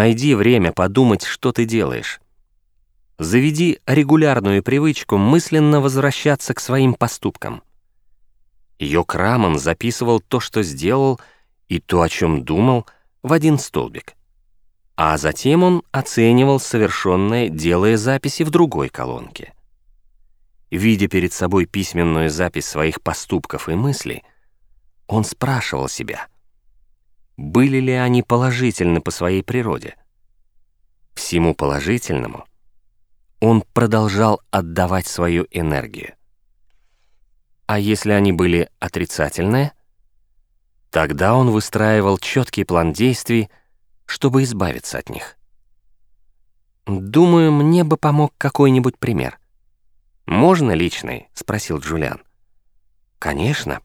Найди время подумать, что ты делаешь. Заведи регулярную привычку мысленно возвращаться к своим поступкам. Йок Раман записывал то, что сделал, и то, о чем думал, в один столбик. А затем он оценивал совершенное, делая записи в другой колонке. Видя перед собой письменную запись своих поступков и мыслей, он спрашивал себя, были ли они положительны по своей природе. Всему положительному он продолжал отдавать свою энергию. А если они были отрицательные, тогда он выстраивал четкий план действий, чтобы избавиться от них. «Думаю, мне бы помог какой-нибудь пример». «Можно личный?» — спросил Джулиан. «Конечно.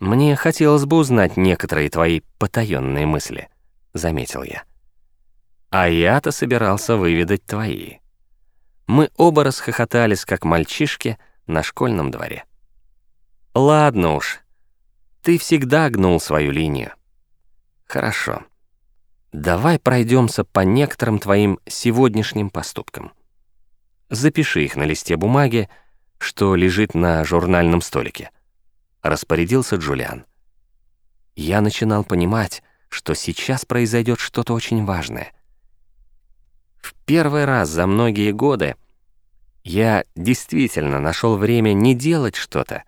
Мне хотелось бы узнать некоторые твои потаенные мысли», — заметил я. «А я-то собирался выведать твои». Мы оба расхохотались, как мальчишки на школьном дворе. «Ладно уж, ты всегда гнул свою линию». «Хорошо. Давай пройдемся по некоторым твоим сегодняшним поступкам. Запиши их на листе бумаги, что лежит на журнальном столике», — распорядился Джулиан. Я начинал понимать, что сейчас произойдет что-то очень важное — в первый раз за многие годы я действительно нашел время не делать что-то,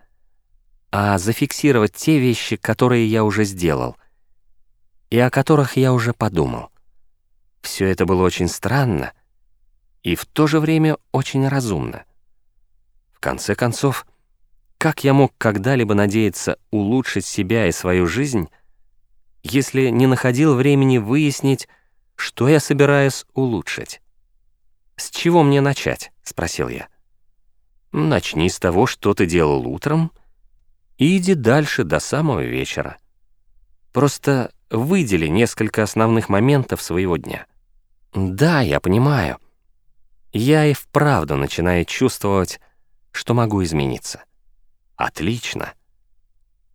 а зафиксировать те вещи, которые я уже сделал и о которых я уже подумал. Все это было очень странно и в то же время очень разумно. В конце концов, как я мог когда-либо надеяться улучшить себя и свою жизнь, если не находил времени выяснить, что я собираюсь улучшить? «С чего мне начать?» — спросил я. «Начни с того, что ты делал утром, и иди дальше до самого вечера. Просто выдели несколько основных моментов своего дня». «Да, я понимаю. Я и вправду начинаю чувствовать, что могу измениться». «Отлично.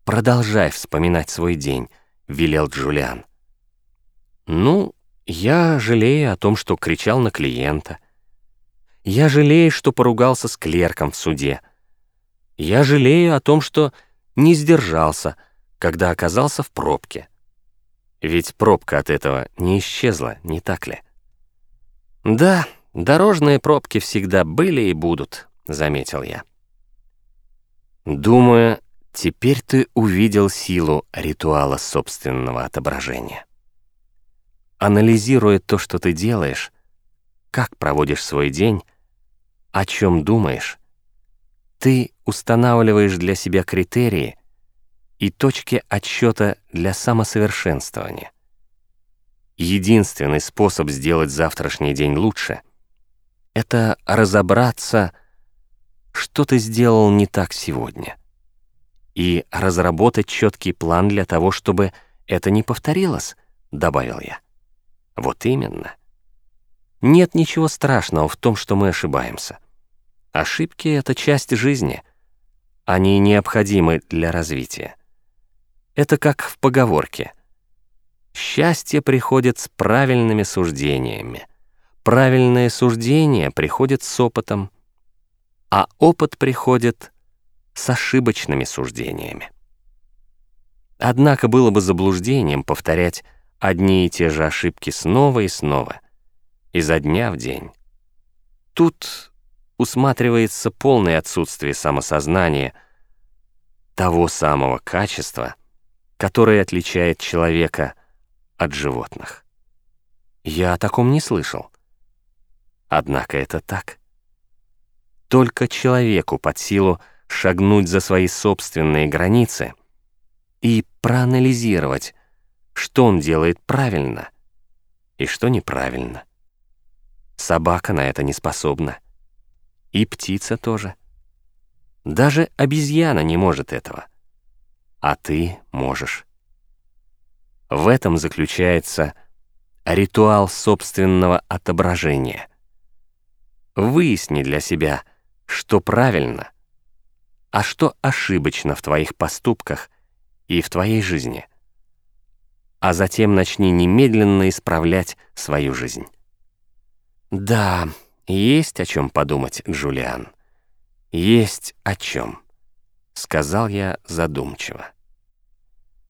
Продолжай вспоминать свой день», — велел Джулиан. «Ну, я жалею о том, что кричал на клиента. Я жалею, что поругался с клерком в суде. Я жалею о том, что не сдержался, когда оказался в пробке. Ведь пробка от этого не исчезла, не так ли? Да, дорожные пробки всегда были и будут, заметил я. Думаю, теперь ты увидел силу ритуала собственного отображения анализируя то, что ты делаешь, как проводишь свой день, о чем думаешь, ты устанавливаешь для себя критерии и точки отсчета для самосовершенствования. Единственный способ сделать завтрашний день лучше — это разобраться, что ты сделал не так сегодня, и разработать четкий план для того, чтобы это не повторилось, добавил я. Вот именно. Нет ничего страшного в том, что мы ошибаемся. Ошибки — это часть жизни. Они необходимы для развития. Это как в поговорке. Счастье приходит с правильными суждениями. Правильное суждение приходит с опытом, а опыт приходит с ошибочными суждениями. Однако было бы заблуждением повторять одни и те же ошибки снова и снова, изо дня в день. Тут усматривается полное отсутствие самосознания, того самого качества, которое отличает человека от животных. Я о таком не слышал. Однако это так. Только человеку под силу шагнуть за свои собственные границы и проанализировать, что он делает правильно и что неправильно. Собака на это не способна. И птица тоже. Даже обезьяна не может этого. А ты можешь. В этом заключается ритуал собственного отображения. Выясни для себя, что правильно, а что ошибочно в твоих поступках и в твоей жизни. а затем начни немедленно исправлять свою жизнь. Да, есть о чем подумать, Джулиан. Есть о чем, сказал я задумчиво.